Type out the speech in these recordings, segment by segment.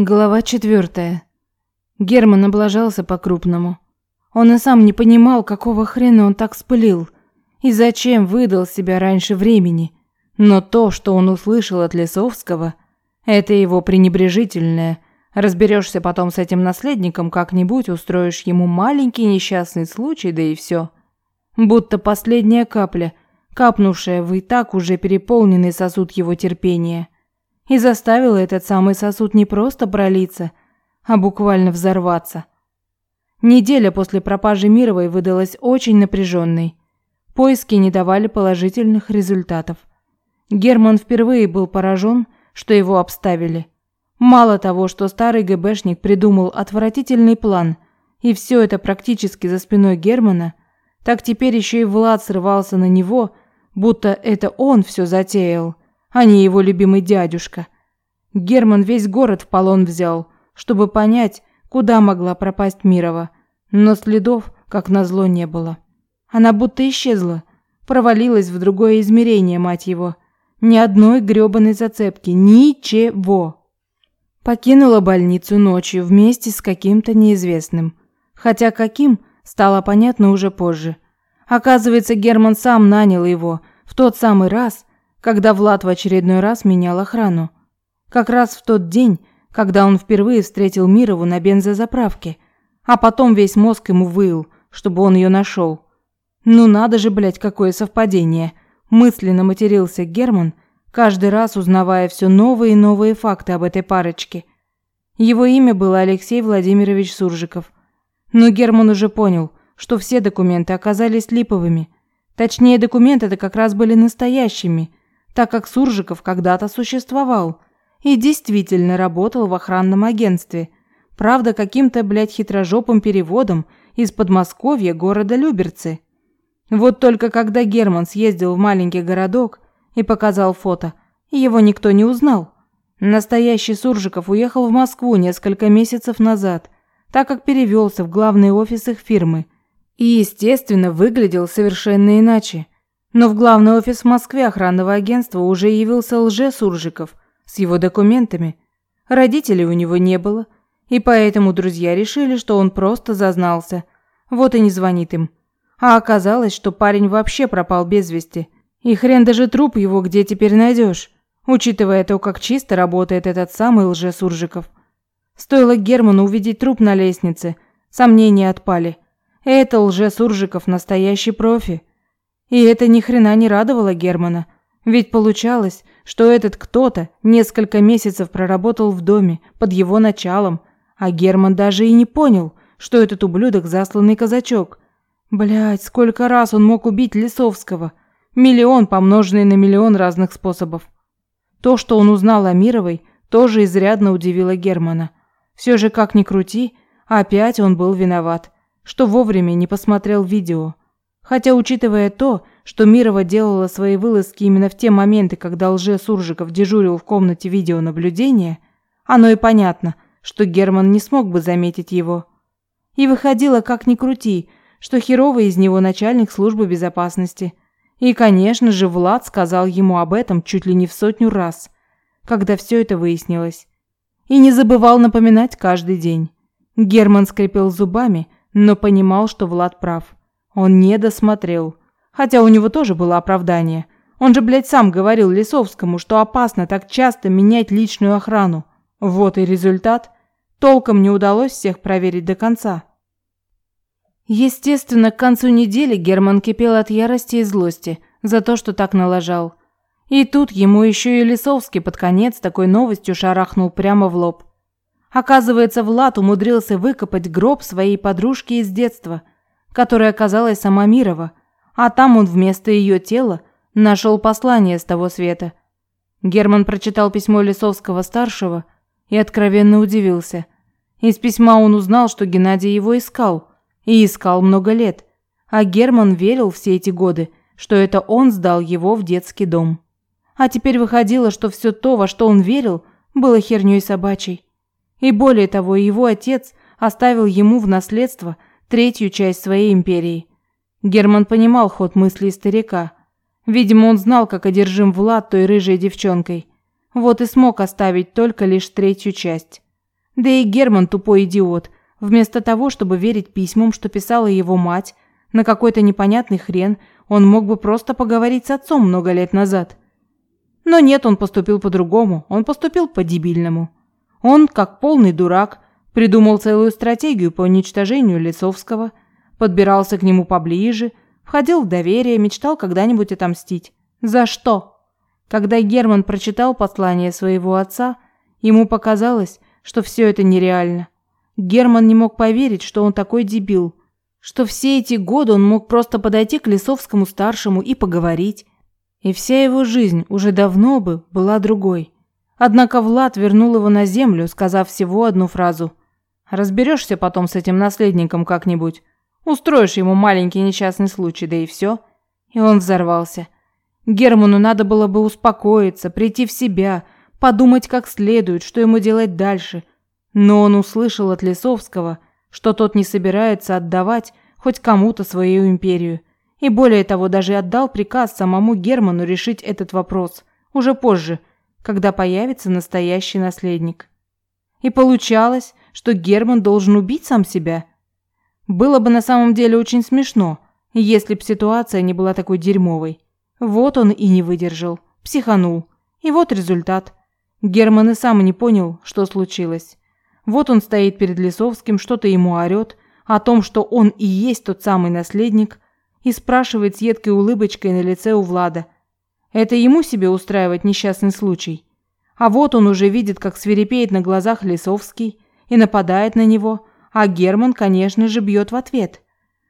Глава четвертая. Герман облажался по-крупному. Он и сам не понимал, какого хрена он так спылил и зачем выдал себя раньше времени. Но то, что он услышал от Лесовского, это его пренебрежительное. Разберешься потом с этим наследником как-нибудь, устроишь ему маленький несчастный случай, да и все. Будто последняя капля, капнувшая в и так уже переполненный сосуд его терпения – и заставила этот самый сосуд не просто пролиться, а буквально взорваться. Неделя после пропажи Мировой выдалась очень напряженной. Поиски не давали положительных результатов. Герман впервые был поражен, что его обставили. Мало того, что старый ГБшник придумал отвратительный план, и все это практически за спиной Германа, так теперь еще и Влад срывался на него, будто это он все затеял – а не его любимый дядюшка. Герман весь город в полон взял, чтобы понять, куда могла пропасть Мирова, но следов, как назло, не было. Она будто исчезла, провалилась в другое измерение, мать его. Ни одной грёбаной зацепки, ничего. Покинула больницу ночью вместе с каким-то неизвестным. Хотя каким, стало понятно уже позже. Оказывается, Герман сам нанял его в тот самый раз, когда Влад в очередной раз менял охрану. Как раз в тот день, когда он впервые встретил Мирову на бензозаправке, а потом весь мозг ему выл, чтобы он ее нашел. Ну надо же, блядь, какое совпадение. Мысленно матерился Герман, каждый раз узнавая все новые и новые факты об этой парочке. Его имя было Алексей Владимирович Суржиков. Но Герман уже понял, что все документы оказались липовыми. Точнее, документы-то как раз были настоящими, так как Суржиков когда-то существовал и действительно работал в охранном агентстве. Правда, каким-то, блядь, хитрожопым переводом из Подмосковья города Люберцы. Вот только когда Герман съездил в маленький городок и показал фото, его никто не узнал. Настоящий Суржиков уехал в Москву несколько месяцев назад, так как перевелся в главный офис их фирмы. И, естественно, выглядел совершенно иначе – но в главный офис в Москве охранного агентства уже явился лже-Суржиков с его документами. Родителей у него не было, и поэтому друзья решили, что он просто зазнался. Вот и не звонит им. А оказалось, что парень вообще пропал без вести. И хрен даже труп его где теперь найдешь, учитывая то, как чисто работает этот самый лже-Суржиков. Стоило Герману увидеть труп на лестнице, сомнения отпали. Это лже-Суржиков настоящий профи. И это ни хрена не радовало Германа, ведь получалось, что этот кто-то несколько месяцев проработал в доме под его началом, а Герман даже и не понял, что этот ублюдок засланный казачок. Блять, сколько раз он мог убить Лисовского? Миллион, помноженный на миллион разных способов. То, что он узнал о Мировой, тоже изрядно удивило Германа. Все же, как ни крути, опять он был виноват, что вовремя не посмотрел видео. Хотя, учитывая то, что Мирова делала свои вылазки именно в те моменты, когда лже-Суржиков дежурил в комнате видеонаблюдения, оно и понятно, что Герман не смог бы заметить его. И выходило, как ни крути, что херовый из него начальник службы безопасности. И, конечно же, Влад сказал ему об этом чуть ли не в сотню раз, когда все это выяснилось. И не забывал напоминать каждый день. Герман скрипел зубами, но понимал, что Влад прав. Он не досмотрел. Хотя у него тоже было оправдание. Он же, блядь, сам говорил Лисовскому, что опасно так часто менять личную охрану. Вот и результат. Толком не удалось всех проверить до конца. Естественно, к концу недели Герман кипел от ярости и злости за то, что так налажал. И тут ему еще и Лисовский под конец такой новостью шарахнул прямо в лоб. Оказывается, Влад умудрился выкопать гроб своей подружки из детства – которой оказалась сама Мирова, а там он вместо ее тела нашел послание с того света. Герман прочитал письмо Лисовского-старшего и откровенно удивился. Из письма он узнал, что Геннадий его искал, и искал много лет, а Герман верил все эти годы, что это он сдал его в детский дом. А теперь выходило, что все то, во что он верил, было херней собачьей. И более того, его отец оставил ему в наследство – третью часть своей империи. Герман понимал ход мыслей старика. Видимо, он знал, как одержим Влад той рыжей девчонкой. Вот и смог оставить только лишь третью часть. Да и Герман тупой идиот. Вместо того, чтобы верить письмам, что писала его мать, на какой-то непонятный хрен, он мог бы просто поговорить с отцом много лет назад. Но нет, он поступил по-другому, он поступил по-дебильному. Он, как полный дурак, придумал целую стратегию по уничтожению Лисовского, подбирался к нему поближе, входил в доверие, мечтал когда-нибудь отомстить. За что? Когда Герман прочитал послание своего отца, ему показалось, что все это нереально. Герман не мог поверить, что он такой дебил, что все эти годы он мог просто подойти к Лисовскому старшему и поговорить, и вся его жизнь уже давно бы была другой. Однако Влад вернул его на землю, сказав всего одну фразу: "Разберешься потом с этим наследником как-нибудь, устроишь ему маленький несчастный случай, да и все". И он взорвался. Герману надо было бы успокоиться, прийти в себя, подумать как следует, что ему делать дальше. Но он услышал от Лесовского, что тот не собирается отдавать хоть кому-то свою империю. И более того, даже отдал приказ самому Герману решить этот вопрос уже позже, когда появится настоящий наследник. И получалось, что Герман должен убить сам себя. Было бы на самом деле очень смешно, если б ситуация не была такой дерьмовой. Вот он и не выдержал, психанул. И вот результат. Герман и сам не понял, что случилось. Вот он стоит перед Лисовским, что-то ему орёт о том, что он и есть тот самый наследник, и спрашивает с едкой улыбочкой на лице у Влада. Это ему себе устраивать несчастный случай. А вот он уже видит, как свирепеет на глазах Лисовский и нападает на него, а Герман, конечно же, бьет в ответ.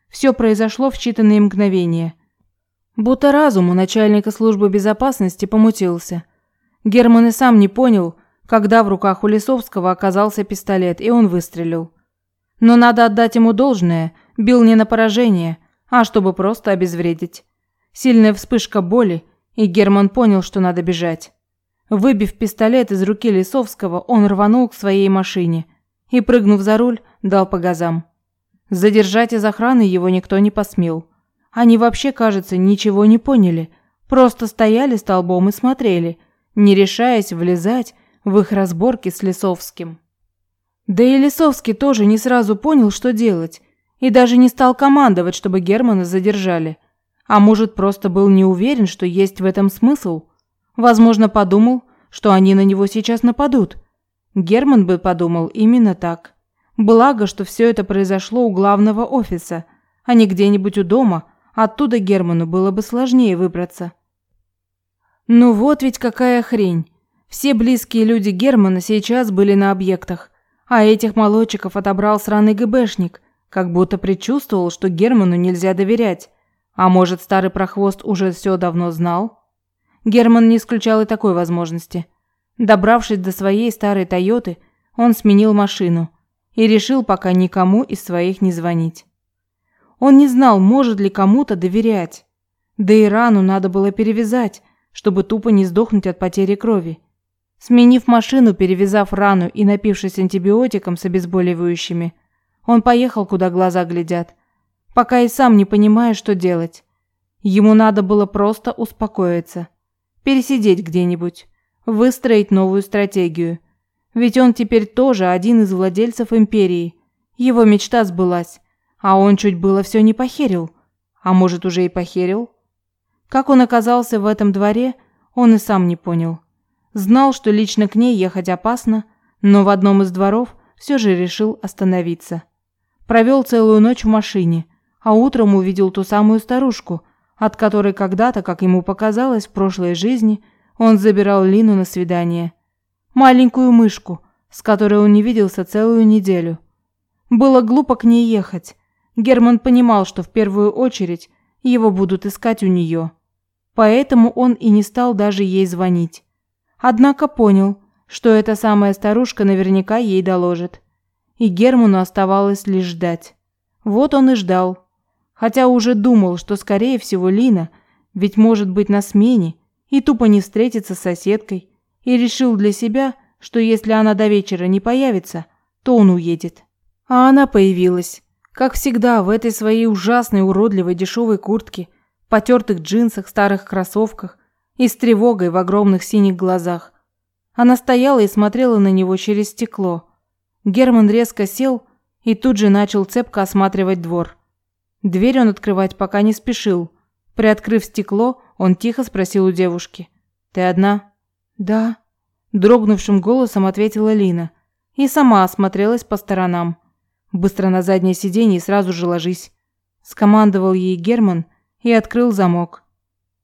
Все произошло в считанные мгновения. Будто разум у начальника службы безопасности помутился. Герман и сам не понял, когда в руках у Лисовского оказался пистолет, и он выстрелил. Но надо отдать ему должное, бил не на поражение, а чтобы просто обезвредить. Сильная вспышка боли, и Герман понял, что надо бежать. Выбив пистолет из руки Лисовского, он рванул к своей машине и, прыгнув за руль, дал по газам. Задержать из охраны его никто не посмел. Они вообще, кажется, ничего не поняли, просто стояли столбом и смотрели, не решаясь влезать в их разборки с Лисовским. Да и Лисовский тоже не сразу понял, что делать, и даже не стал командовать, чтобы Германа задержали. А может, просто был не уверен, что есть в этом смысл. Возможно, подумал, что они на него сейчас нападут. Герман бы подумал именно так. Благо, что все это произошло у главного офиса, а не где-нибудь у дома, Оттуда Герману было бы сложнее выбраться. Ну вот ведь какая хрень. Все близкие люди Германа сейчас были на объектах, а этих молодчиков отобрал сраный ГБшник, как будто предчувствовал, что Герману нельзя доверять. А может, старый прохвост уже все давно знал? Герман не исключал и такой возможности. Добравшись до своей старой Тойоты, он сменил машину и решил пока никому из своих не звонить. Он не знал, может ли кому-то доверять. Да и рану надо было перевязать, чтобы тупо не сдохнуть от потери крови. Сменив машину, перевязав рану и напившись антибиотиком с обезболивающими, он поехал, куда глаза глядят, пока и сам не понимая, что делать. Ему надо было просто успокоиться, пересидеть где-нибудь, выстроить новую стратегию. Ведь он теперь тоже один из владельцев империи. Его мечта сбылась. А он чуть было все не похерил. А может, уже и похерил? Как он оказался в этом дворе, он и сам не понял. Знал, что лично к ней ехать опасно, но в одном из дворов все же решил остановиться. Провел целую ночь в машине, а утром увидел ту самую старушку, от которой когда-то, как ему показалось, в прошлой жизни он забирал Лину на свидание. Маленькую мышку, с которой он не виделся целую неделю. Было глупо к ней ехать, Герман понимал, что в первую очередь его будут искать у нее. Поэтому он и не стал даже ей звонить. Однако понял, что эта самая старушка наверняка ей доложит. И Герману оставалось лишь ждать. Вот он и ждал. Хотя уже думал, что скорее всего Лина, ведь может быть на смене, и тупо не встретится с соседкой, и решил для себя, что если она до вечера не появится, то он уедет. А она появилась. Как всегда, в этой своей ужасной, уродливой дешевой куртке, потертых джинсах, старых кроссовках и с тревогой в огромных синих глазах. Она стояла и смотрела на него через стекло. Герман резко сел и тут же начал цепко осматривать двор. Дверь он открывать пока не спешил. Приоткрыв стекло, он тихо спросил у девушки. «Ты одна?» «Да», – дрогнувшим голосом ответила Лина. И сама осмотрелась по сторонам. «Быстро на заднее сиденье и сразу же ложись», – скомандовал ей Герман и открыл замок.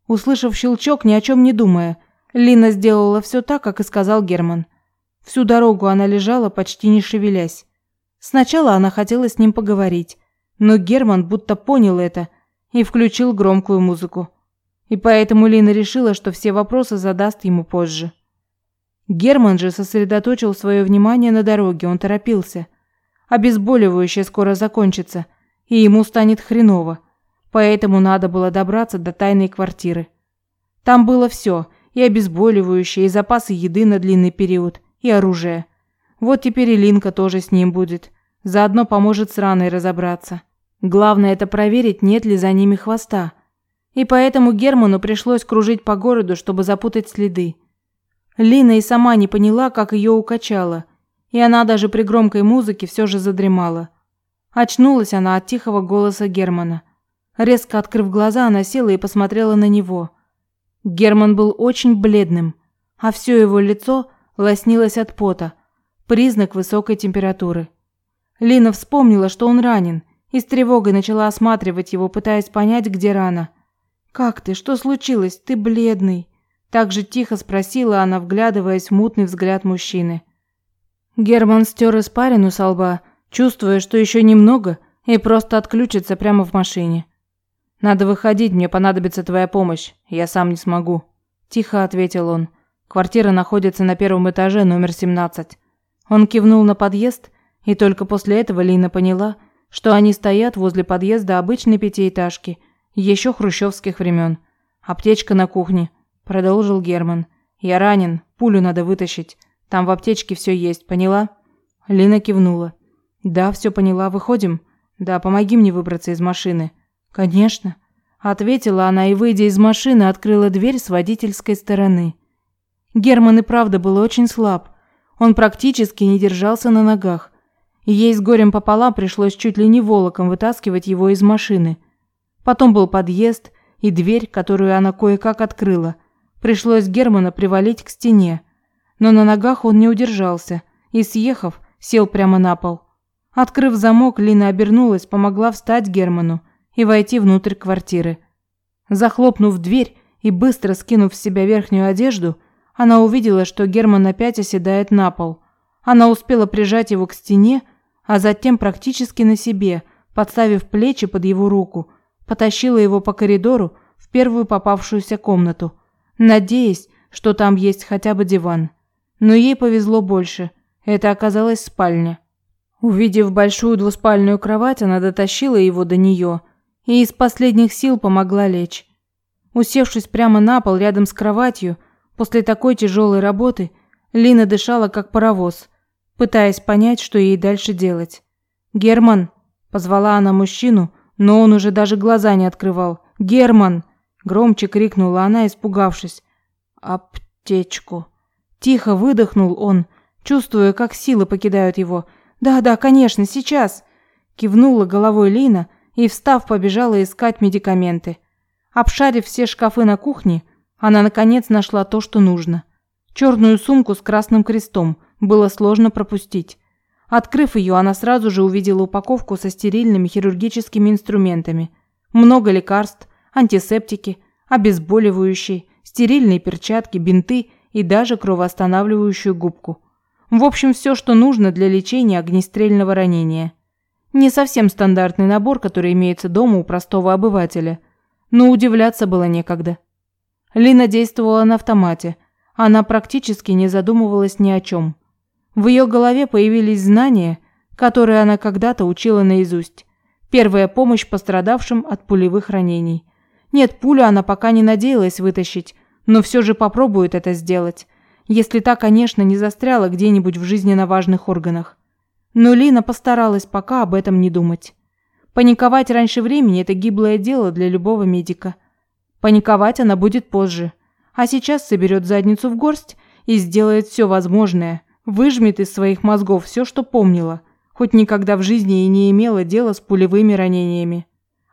Услышав щелчок, ни о чем не думая, Лина сделала все так, как и сказал Герман. Всю дорогу она лежала, почти не шевелясь. Сначала она хотела с ним поговорить, но Герман будто понял это и включил громкую музыку. И поэтому Лина решила, что все вопросы задаст ему позже. Герман же сосредоточил свое внимание на дороге, он торопился. Обезболивающее скоро закончится, и ему станет хреново, поэтому надо было добраться до тайной квартиры. Там было все – и обезболивающее, и запасы еды на длинный период, и оружие. Вот теперь и Линка тоже с ним будет. Заодно поможет с раной разобраться. Главное это проверить, нет ли за ними хвоста. И поэтому Герману пришлось кружить по городу, чтобы запутать следы. Лина и сама не поняла, как ее укачало, и она даже при громкой музыке все же задремала. Очнулась она от тихого голоса Германа. Резко открыв глаза, она села и посмотрела на него. Герман был очень бледным, а все его лицо лоснилось от пота, признак высокой температуры. Лина вспомнила, что он ранен, и с тревогой начала осматривать его, пытаясь понять, где рана. «Как ты? Что случилось? Ты бледный!» Так же тихо спросила она, вглядываясь в мутный взгляд мужчины. Герман стер испарину со лба, чувствуя, что еще немного, и просто отключится прямо в машине. «Надо выходить, мне понадобится твоя помощь. Я сам не смогу», – тихо ответил он. «Квартира находится на первом этаже, номер 17». Он кивнул на подъезд, и только после этого Лина поняла, что они стоят возле подъезда обычной пятиэтажки, еще хрущевских времен. «Аптечка на кухне», – продолжил Герман. «Я ранен, пулю надо вытащить. Там в аптечке все есть, поняла?» Лина кивнула. «Да, все поняла. Выходим?» «Да, помоги мне выбраться из машины». «Конечно», – ответила она и, выйдя из машины, открыла дверь с водительской стороны. Герман и правда был очень слаб. Он практически не держался на ногах. Ей с горем пополам пришлось чуть ли не волоком вытаскивать его из машины. Потом был подъезд и дверь, которую она кое-как открыла. Пришлось Германа привалить к стене. Но на ногах он не удержался и, съехав, сел прямо на пол. Открыв замок, Лина обернулась, помогла встать Герману и войти внутрь квартиры. Захлопнув дверь и быстро скинув с себя верхнюю одежду, она увидела, что Герман опять оседает на пол. Она успела прижать его к стене, а затем практически на себе, подставив плечи под его руку, потащила его по коридору в первую попавшуюся комнату, надеясь, что там есть хотя бы диван. Но ей повезло больше. Это оказалась спальня. Увидев большую двуспальную кровать, она дотащила его до нее – и из последних сил помогла лечь. Усевшись прямо на пол рядом с кроватью, после такой тяжелой работы, Лина дышала как паровоз, пытаясь понять, что ей дальше делать. «Герман!» – позвала она мужчину, но он уже даже глаза не открывал. «Герман!» – громче крикнула она, испугавшись. «Аптечку!» Тихо выдохнул он, чувствуя, как силы покидают его. «Да, да, конечно, сейчас!» Кивнула головой Лина, и, встав, побежала искать медикаменты. Обшарив все шкафы на кухне, она наконец нашла то, что нужно. Черную сумку с красным крестом было сложно пропустить. Открыв ее, она сразу же увидела упаковку со стерильными хирургическими инструментами. Много лекарств, антисептики, обезболивающие, стерильные перчатки, бинты и даже кровоостанавливающую губку. В общем, все, что нужно для лечения огнестрельного ранения. Не совсем стандартный набор, который имеется дома у простого обывателя. Но удивляться было некогда. Лина действовала на автомате. Она практически не задумывалась ни о чем. В ее голове появились знания, которые она когда-то учила наизусть. Первая помощь пострадавшим от пулевых ранений. Нет, пулю она пока не надеялась вытащить, но все же попробует это сделать. Если та, конечно, не застряла где-нибудь в жизненно важных органах. Но Лина постаралась пока об этом не думать. Паниковать раньше времени – это гиблое дело для любого медика. Паниковать она будет позже. А сейчас соберет задницу в горсть и сделает все возможное, выжмет из своих мозгов все, что помнила, хоть никогда в жизни и не имела дела с пулевыми ранениями.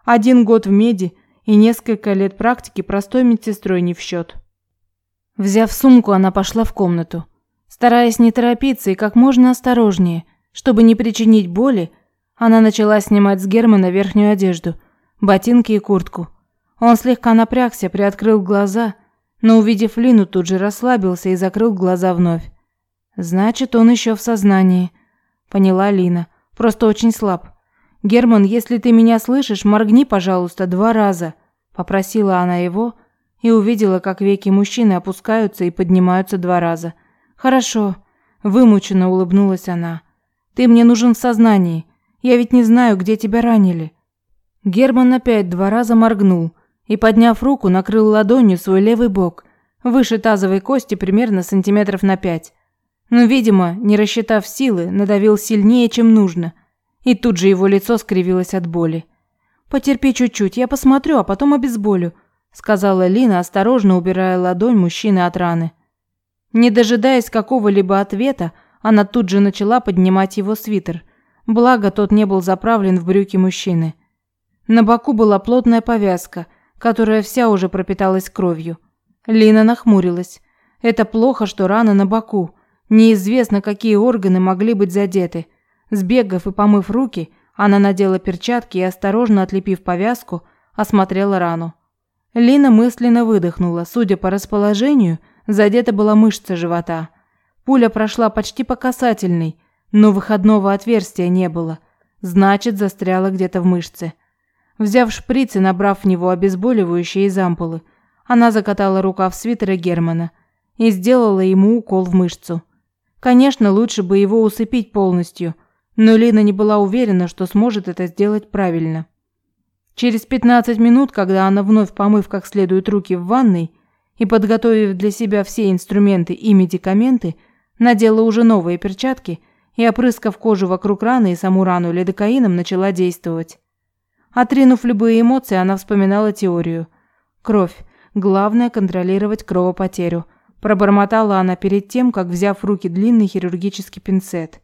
Один год в меди и несколько лет практики простой медсестрой не в счет. Взяв сумку, она пошла в комнату. Стараясь не торопиться и как можно осторожнее, чтобы не причинить боли, она начала снимать с Германа верхнюю одежду, ботинки и куртку. Он слегка напрягся, приоткрыл глаза, но, увидев Лину, тут же расслабился и закрыл глаза вновь. «Значит, он еще в сознании», – поняла Лина. «Просто очень слаб. Герман, если ты меня слышишь, моргни, пожалуйста, два раза», – попросила она его и увидела, как веки мужчины опускаются и поднимаются два раза. «Хорошо», – вымученно улыбнулась она. «Ты мне нужен в сознании. Я ведь не знаю, где тебя ранили». Герман опять два раза моргнул и, подняв руку, накрыл ладонью свой левый бок, выше тазовой кости примерно сантиметров на пять но, видимо, не рассчитав силы, надавил сильнее, чем нужно, и тут же его лицо скривилось от боли. «Потерпи чуть-чуть, я посмотрю, а потом обезболю», сказала Лина, осторожно убирая ладонь мужчины от раны. Не дожидаясь какого-либо ответа, она тут же начала поднимать его свитер, благо тот не был заправлен в брюки мужчины. На боку была плотная повязка, которая вся уже пропиталась кровью. Лина нахмурилась. Это плохо, что рана на боку, Неизвестно, какие органы могли быть задеты. Сбегав и помыв руки, она надела перчатки и, осторожно отлепив повязку, осмотрела рану. Лина мысленно выдохнула. Судя по расположению, задета была мышца живота. Пуля прошла почти по касательной, но выходного отверстия не было. Значит, застряла где-то в мышце. Взяв шприц и набрав в него обезболивающее из ампулы, она закатала рукав свитера Германа и сделала ему укол в мышцу. Конечно, лучше бы его усыпить полностью, но Лина не была уверена, что сможет это сделать правильно. Через 15 минут, когда она вновь помыв как следует руки в ванной и подготовив для себя все инструменты и медикаменты, надела уже новые перчатки и, опрыскав кожу вокруг раны и саму рану лидокаином, начала действовать. Отринув любые эмоции, она вспоминала теорию. Кровь. Главное – контролировать кровопотерю – Пробормотала она перед тем, как, взяв в руки длинный хирургический пинцет.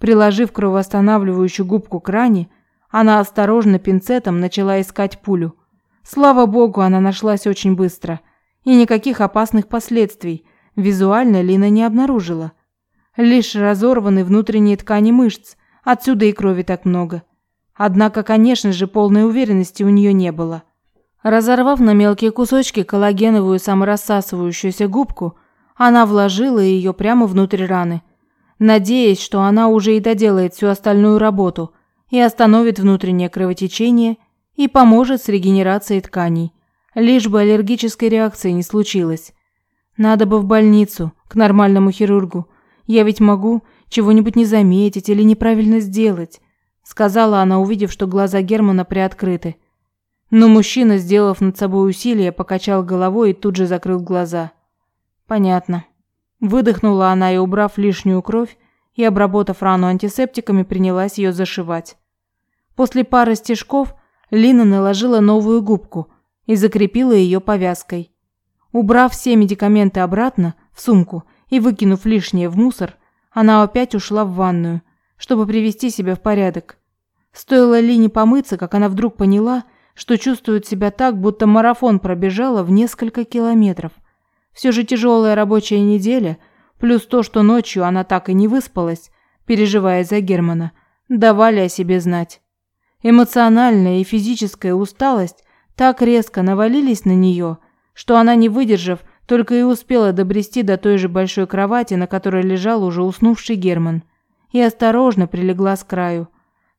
Приложив кровоостанавливающую губку к ране, она осторожно пинцетом начала искать пулю. Слава богу, она нашлась очень быстро. И никаких опасных последствий визуально Лина не обнаружила. Лишь разорваны внутренние ткани мышц, отсюда и крови так много. Однако, конечно же, полной уверенности у нее не было. Разорвав на мелкие кусочки коллагеновую саморассасывающуюся губку, она вложила ее прямо внутрь раны, надеясь, что она уже и доделает всю остальную работу и остановит внутреннее кровотечение и поможет с регенерацией тканей, лишь бы аллергической реакции не случилось. Надо бы в больницу, к нормальному хирургу. Я ведь могу чего-нибудь не заметить или неправильно сделать, сказала она, увидев, что глаза Германа приоткрыты. Но мужчина, сделав над собой усилие, покачал головой и тут же закрыл глаза. Понятно. Выдохнула она и, убрав лишнюю кровь и обработав рану антисептиками, принялась ее зашивать. После пары стежков Лина наложила новую губку и закрепила ее повязкой. Убрав все медикаменты обратно в сумку и выкинув лишнее в мусор, она опять ушла в ванную, чтобы привести себя в порядок. Стоило Лине помыться, как она вдруг поняла, что чувствует себя так, будто марафон пробежала в несколько километров. Все же тяжелая рабочая неделя, плюс то, что ночью она так и не выспалась, переживая за Германа, давали о себе знать. Эмоциональная и физическая усталость так резко навалились на нее, что она, не выдержав, только и успела добрести до той же большой кровати, на которой лежал уже уснувший Герман, и осторожно прилегла с краю.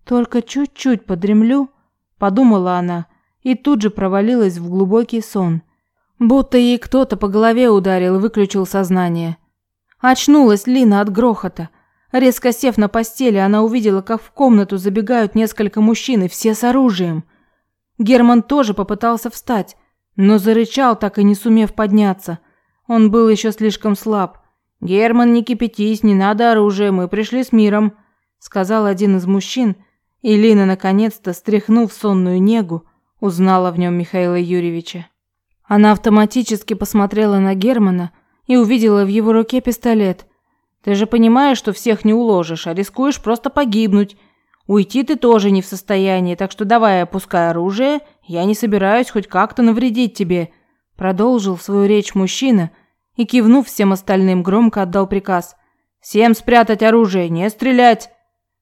Только чуть-чуть подремлю, подумала она, и тут же провалилась в глубокий сон, будто ей кто-то по голове ударил и выключил сознание. Очнулась Лина от грохота. Резко сев на постели, она увидела, как в комнату забегают несколько мужчин, и все с оружием. Герман тоже попытался встать, но зарычал, так и не сумев подняться. Он был еще слишком слаб. «Герман, не кипятись, не надо оружия, мы пришли с миром», сказал один из мужчин, и Лина, наконец-то, стряхнув сонную негу, узнала в нем Михаила Юрьевича. Она автоматически посмотрела на Германа и увидела в его руке пистолет. Ты же понимаешь, что всех не уложишь, а рискуешь просто погибнуть. Уйти ты тоже не в состоянии, так что давай опускай оружие, я не собираюсь хоть как-то навредить тебе», продолжил свою речь мужчина и, кивнув всем остальным, громко отдал приказ. «Всем спрятать оружие, не стрелять!»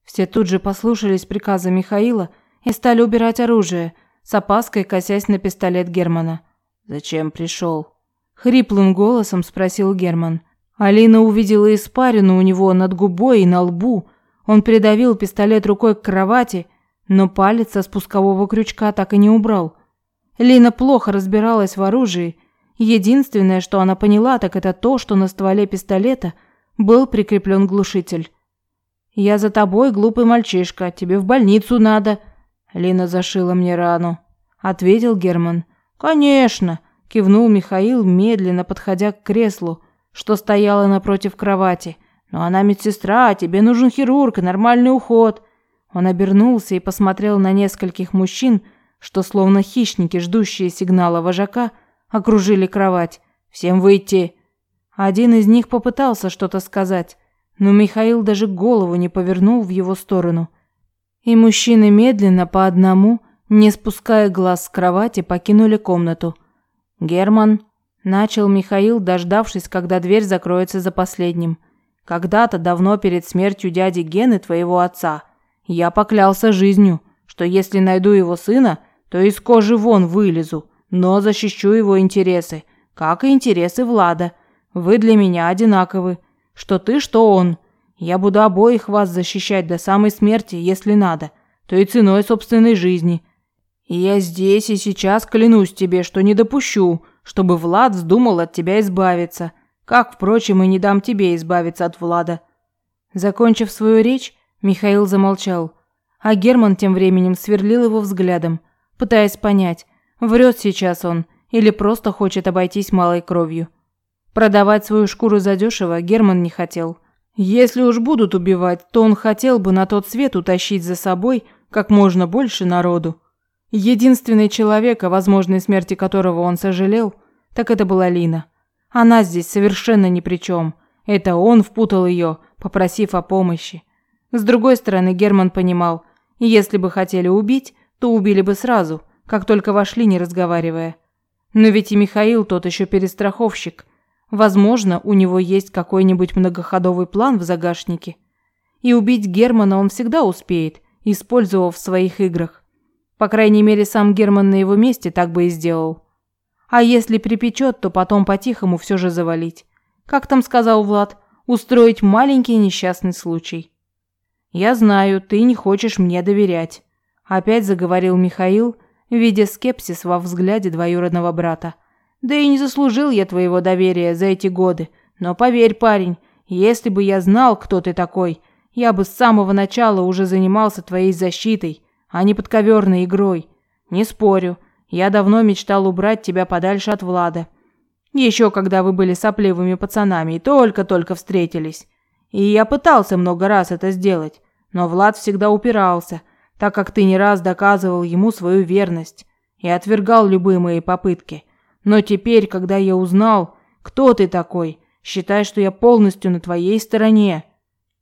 Все тут же послушались приказа Михаила и стали убирать оружие, с опаской косясь на пистолет Германа. «Зачем пришел?» Хриплым голосом спросил Герман. Алина увидела испарину у него над губой и на лбу. Он придавил пистолет рукой к кровати, но палец со спускового крючка так и не убрал. Лина плохо разбиралась в оружии. Единственное, что она поняла, так это то, что на стволе пистолета был прикреплен глушитель. «Я за тобой, глупый мальчишка, тебе в больницу надо». Лина зашила мне рану, ответил Герман. «Конечно», – кивнул Михаил, медленно подходя к креслу, что стояло напротив кровати. «Но она медсестра, тебе нужен хирург и нормальный уход». Он обернулся и посмотрел на нескольких мужчин, что словно хищники, ждущие сигнала вожака, окружили кровать. «Всем выйти!» Один из них попытался что-то сказать, но Михаил даже голову не повернул в его сторону. И мужчины медленно по одному, не спуская глаз с кровати, покинули комнату. «Герман», – начал Михаил, дождавшись, когда дверь закроется за последним. «Когда-то давно перед смертью дяди Гены, твоего отца, я поклялся жизнью, что если найду его сына, то из кожи вон вылезу, но защищу его интересы, как и интересы Влада. Вы для меня одинаковы. Что ты, что он. Я буду обоих вас защищать до самой смерти, если надо, то и ценой собственной жизни. И я здесь и сейчас клянусь тебе, что не допущу, чтобы Влад вздумал от тебя избавиться, как, впрочем, и не дам тебе избавиться от Влада». Закончив свою речь, Михаил замолчал, а Герман тем временем сверлил его взглядом, пытаясь понять, врет сейчас он или просто хочет обойтись малой кровью. Продавать свою шкуру задешево Герман не хотел. Если уж будут убивать, то он хотел бы на тот свет утащить за собой как можно больше народу. Единственный человек, о возможной смерти которого он сожалел, так это была Лина. Она здесь совершенно ни при чем. Это он впутал ее, попросив о помощи. С другой стороны, Герман понимал, если бы хотели убить, то убили бы сразу, как только вошли, не разговаривая. Но ведь и Михаил тот еще перестраховщик – Возможно, у него есть какой-нибудь многоходовый план в загашнике. И убить Германа он всегда успеет, использовав в своих играх. По крайней мере, сам Герман на его месте так бы и сделал. А если припечет, то потом по-тихому все же завалить. Как там сказал Влад, устроить маленький несчастный случай. «Я знаю, ты не хочешь мне доверять», – опять заговорил Михаил, видя скепсис во взгляде двоюродного брата. Да и не заслужил я твоего доверия за эти годы. Но поверь, парень, если бы я знал, кто ты такой, я бы с самого начала уже занимался твоей защитой, а не подковерной игрой. Не спорю, я давно мечтал убрать тебя подальше от Влада. Еще когда вы были сопливыми пацанами и только-только встретились. И я пытался много раз это сделать, но Влад всегда упирался, так как ты не раз доказывал ему свою верность и отвергал любые мои попытки. Но теперь, когда я узнал, кто ты такой, считай, что я полностью на твоей стороне».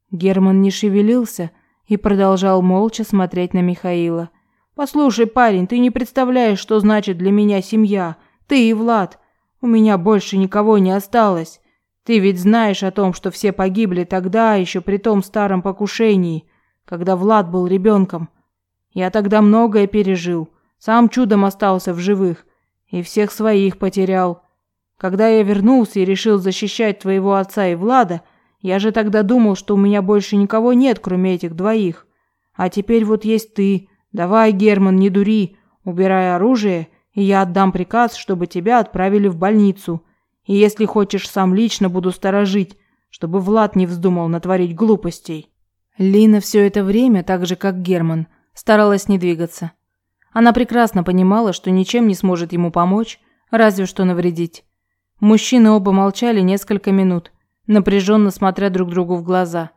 Герман не шевелился и продолжал молча смотреть на Михаила. «Послушай, парень, ты не представляешь, что значит для меня семья. Ты и Влад. У меня больше никого не осталось. Ты ведь знаешь о том, что все погибли тогда, еще при том старом покушении, когда Влад был ребенком. Я тогда многое пережил, сам чудом остался в живых и всех своих потерял. Когда я вернулся и решил защищать твоего отца и Влада, я же тогда думал, что у меня больше никого нет, кроме этих двоих. А теперь вот есть ты. Давай, Герман, не дури, убирай оружие, и я отдам приказ, чтобы тебя отправили в больницу. И если хочешь, сам лично буду сторожить, чтобы Влад не вздумал натворить глупостей». Лина все это время, так же как Герман, старалась не двигаться. Она прекрасно понимала, что ничем не сможет ему помочь, разве что навредить. Мужчины оба молчали несколько минут, напряженно смотря друг другу в глаза.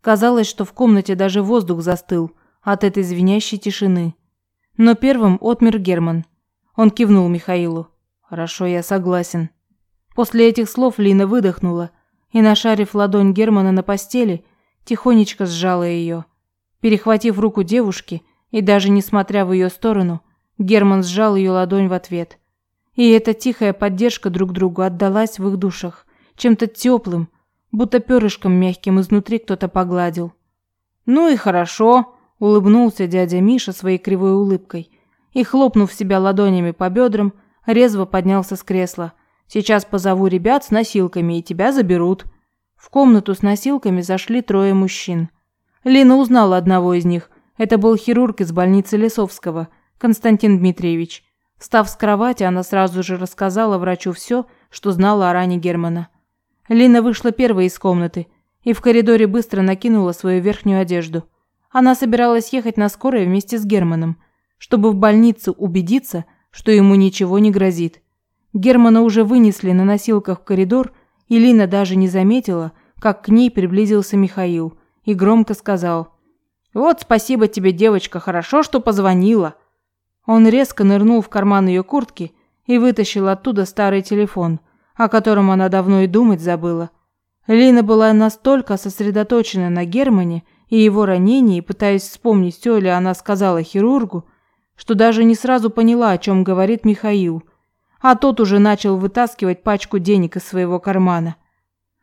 Казалось, что в комнате даже воздух застыл от этой звенящей тишины. Но первым отмер Герман. Он кивнул Михаилу. «Хорошо, я согласен». После этих слов Лина выдохнула и, нашарив ладонь Германа на постели, тихонечко сжала ее. Перехватив руку девушки и даже не смотря в ее сторону, Герман сжал ее ладонь в ответ. И эта тихая поддержка друг другу отдалась в их душах чем-то теплым, будто перышком мягким изнутри кто-то погладил. «Ну и хорошо», – улыбнулся дядя Миша своей кривой улыбкой и, хлопнув себя ладонями по бедрам, резво поднялся с кресла. «Сейчас позову ребят с носилками, и тебя заберут». В комнату с носилками зашли трое мужчин. Лина узнала одного из них. Это был хирург из больницы Лесовского, Константин Дмитриевич. Встав с кровати, она сразу же рассказала врачу все, что знала о ране Германа. Лина вышла первой из комнаты и в коридоре быстро накинула свою верхнюю одежду. Она собиралась ехать на скорой вместе с Германом, чтобы в больницу убедиться, что ему ничего не грозит. Германа уже вынесли на носилках в коридор, и Лина даже не заметила, как к ней приблизился Михаил и громко сказал: "Вот спасибо тебе, девочка, хорошо, что позвонила. Он резко нырнул в карман ее куртки и вытащил оттуда старый телефон, о котором она давно и думать забыла. Лина была настолько сосредоточена на Германе и его ранении, пытаясь вспомнить, все ли она сказала хирургу, что даже не сразу поняла, о чем говорит Михаил, а тот уже начал вытаскивать пачку денег из своего кармана.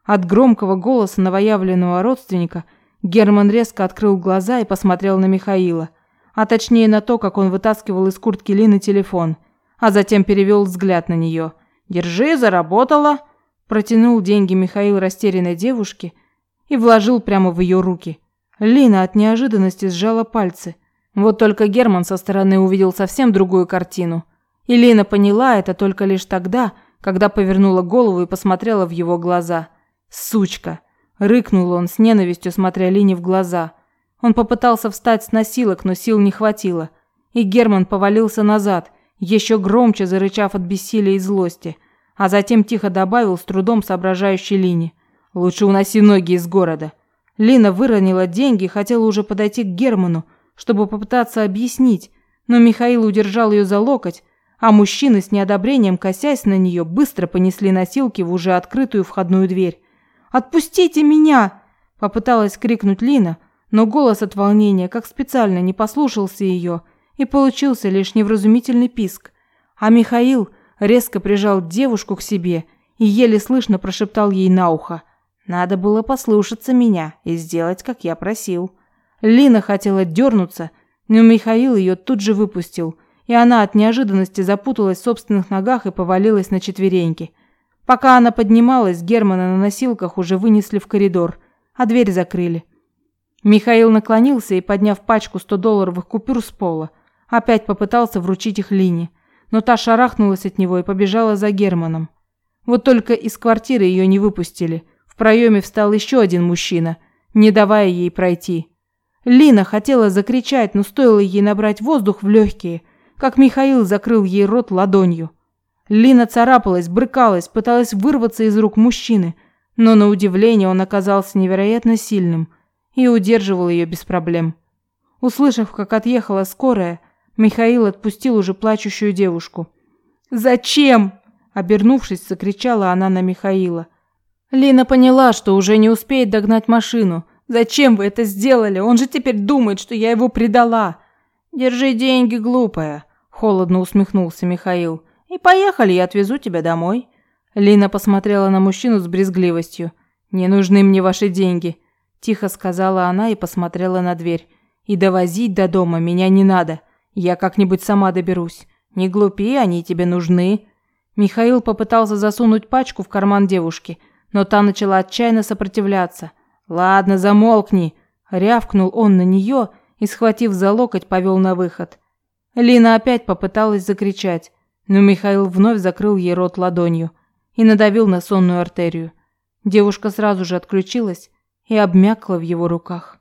От громкого голоса новоявленного родственника Герман резко открыл глаза и посмотрел на Михаила – а точнее на то, как он вытаскивал из куртки Лины телефон, а затем перевел взгляд на нее. «Держи, заработала!» Протянул деньги Михаил растерянной девушке и вложил прямо в ее руки. Лина от неожиданности сжала пальцы. Вот только Герман со стороны увидел совсем другую картину. И Лина поняла это только лишь тогда, когда повернула голову и посмотрела в его глаза. «Сучка!» – рыкнул он с ненавистью, смотря Лине в глаза – он попытался встать с носилок, но сил не хватило. И Герман повалился назад, еще громче зарычав от бессилия и злости, а затем тихо добавил с трудом соображающей Лине. «Лучше уноси ноги из города». Лина выронила деньги и хотела уже подойти к Герману, чтобы попытаться объяснить, но Михаил удержал ее за локоть, а мужчины с неодобрением, косясь на нее, быстро понесли носилки в уже открытую входную дверь. «Отпустите меня!» – попыталась крикнуть Лина – но голос от волнения как специально не послушался ее, и получился лишь невразумительный писк. А Михаил резко прижал девушку к себе и еле слышно прошептал ей на ухо: "Надо было послушаться меня и сделать, как я просил". Лина хотела дернуться, но Михаил ее тут же выпустил, и она от неожиданности запуталась в собственных ногах и повалилась на четвереньки. Пока она поднималась, Германа на носилках уже вынесли в коридор, а дверь закрыли. Михаил наклонился и, подняв пачку 100-долларовых купюр с пола, опять попытался вручить их Лине, но та шарахнулась от него и побежала за Германом. Вот только из квартиры ее не выпустили. В проеме встал еще один мужчина, не давая ей пройти. Лина хотела закричать, но стоило ей набрать воздух в легкие, как Михаил закрыл ей рот ладонью. Лина царапалась, брыкалась, пыталась вырваться из рук мужчины, но на удивление он оказался невероятно сильным – и удерживал ее без проблем. Услышав, как отъехала скорая, Михаил отпустил уже плачущую девушку. «Зачем?» – обернувшись, закричала она на Михаила. Лина поняла, что уже не успеет догнать машину. «Зачем вы это сделали? Он же теперь думает, что я его предала!» «Держи деньги, глупая!» – холодно усмехнулся Михаил. «И поехали, я отвезу тебя домой». Лина посмотрела на мужчину с брезгливостью. «Не нужны мне ваши деньги. Тихо сказала она и посмотрела на дверь. «И довозить до дома меня не надо. Я как-нибудь сама доберусь. Не глупи, они тебе нужны». Михаил попытался засунуть пачку в карман девушки, но та начала отчаянно сопротивляться. «Ладно, замолкни!» – рявкнул он на нее и, схватив за локоть, повел на выход. Лина опять попыталась закричать, но Михаил вновь закрыл ей рот ладонью и надавил на сонную артерию. Девушка сразу же отключилась, и обмякла в его руках.